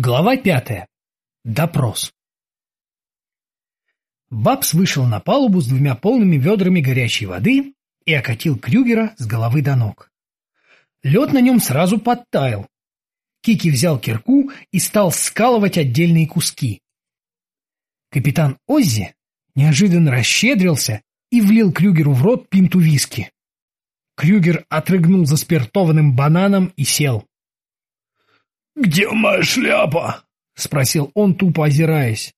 Глава пятая. Допрос. Бабс вышел на палубу с двумя полными ведрами горячей воды и окатил Крюгера с головы до ног. Лед на нем сразу подтаял. Кики взял кирку и стал скалывать отдельные куски. Капитан Оззи неожиданно расщедрился и влил Крюгеру в рот пинту виски. Крюгер отрыгнул заспиртованным бананом и сел. «Где моя шляпа?» — спросил он, тупо озираясь.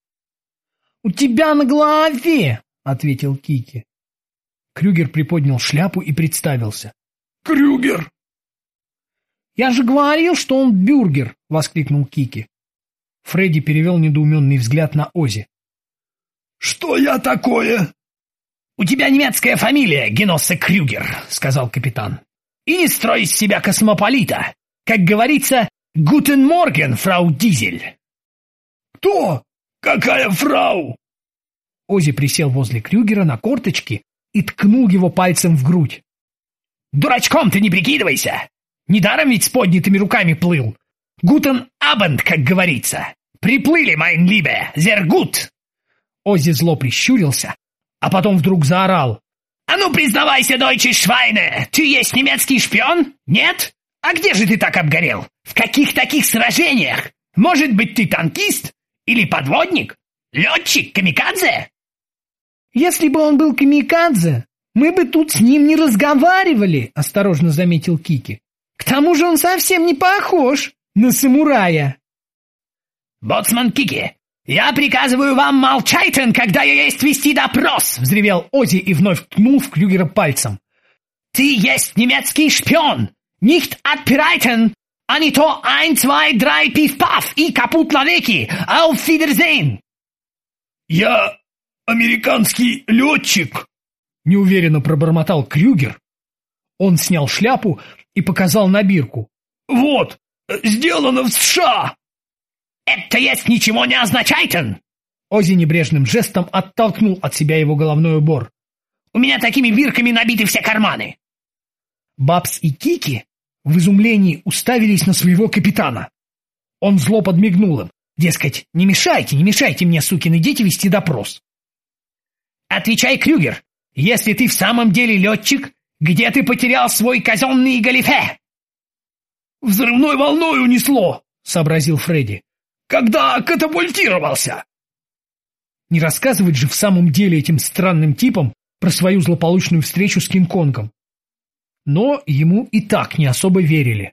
«У тебя на голове!» — ответил Кики. Крюгер приподнял шляпу и представился. «Крюгер!» «Я же говорил, что он бюргер!» — воскликнул Кики. Фредди перевел недоуменный взгляд на Ози. «Что я такое?» «У тебя немецкая фамилия, Геноссе Крюгер», — сказал капитан. «И не строй из себя космополита. Как говорится, «Guten Morgen, Frau Diesel!» «Кто? Какая фрау?» Ози присел возле Крюгера на корточки и ткнул его пальцем в грудь. «Дурачком ты не прикидывайся! Недаром ведь с поднятыми руками плыл. Guten Abend, как говорится. Приплыли, mein Liebe, sehr gut!» Ози зло прищурился, а потом вдруг заорал. «А ну, признавайся, дойче Швайне, ты есть немецкий шпион? Нет? А где же ты так обгорел? В каких таких сражениях? Может быть, ты танкист? Или подводник? Летчик? Камикадзе? Если бы он был камикадзе, мы бы тут с ним не разговаривали, осторожно заметил Кики. К тому же он совсем не похож на самурая. Боцман Кики, я приказываю вам молчайтен, когда я есть вести допрос, взревел Ози и вновь ткнул в Крюгера пальцем. Ты есть немецкий шпион, Nicht отпирайтен, а не то ein, zwei, drei, пиф-паф и капут навеки. Auf Wiedersehen. Я американский летчик, неуверенно пробормотал Крюгер. Он снял шляпу и показал на бирку. Вот, сделано в США. Это есть ничего не означает. Ози небрежным жестом оттолкнул от себя его головной убор. У меня такими бирками набиты все карманы. Бабс и Кики в изумлении уставились на своего капитана. Он зло подмигнул им. Дескать, не мешайте, не мешайте мне, сукины дети, вести допрос. Отвечай, Крюгер, если ты в самом деле летчик, где ты потерял свой казенный галифе? Взрывной волной унесло, сообразил Фредди. Когда катапультировался. Не рассказывать же в самом деле этим странным типам про свою злополучную встречу с Кинг-Конгом но ему и так не особо верили.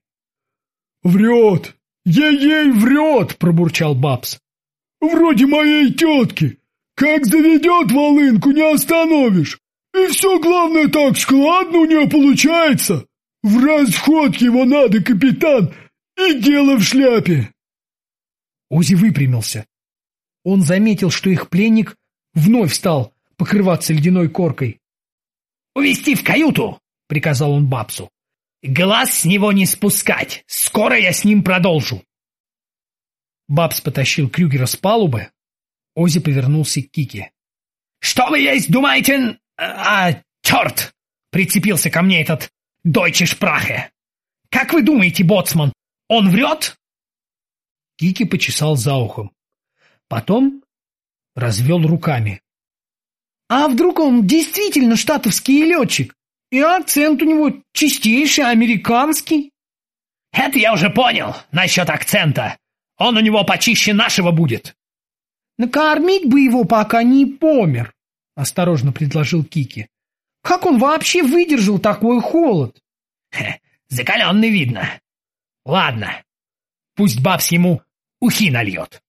«Врет! Ей-ей врет!» — пробурчал Бабс. «Вроде моей тетки! Как заведет волынку, не остановишь! И все, главное, так складно у нее получается! В расход его надо, капитан, и дело в шляпе!» Ози выпрямился. Он заметил, что их пленник вновь стал покрываться ледяной коркой. «Увести в каюту!» — приказал он Бабсу. «Глаз с него не спускать! Скоро я с ним продолжу!» Бабс потащил Крюгера с палубы. Ози повернулся к Кике. «Что вы есть думаете? А, черт!» — прицепился ко мне этот Дойче Шпрахе. «Как вы думаете, боцман, он врет?» Кики почесал за ухом. Потом развел руками. «А вдруг он действительно штатовский летчик? И акцент у него чистейший американский. Это я уже понял насчет акцента. Он у него почище нашего будет. Накормить бы его, пока не помер, осторожно предложил Кики. Как он вообще выдержал такой холод? Хе, закаленный видно. Ладно, пусть Бабс ему ухи нальет.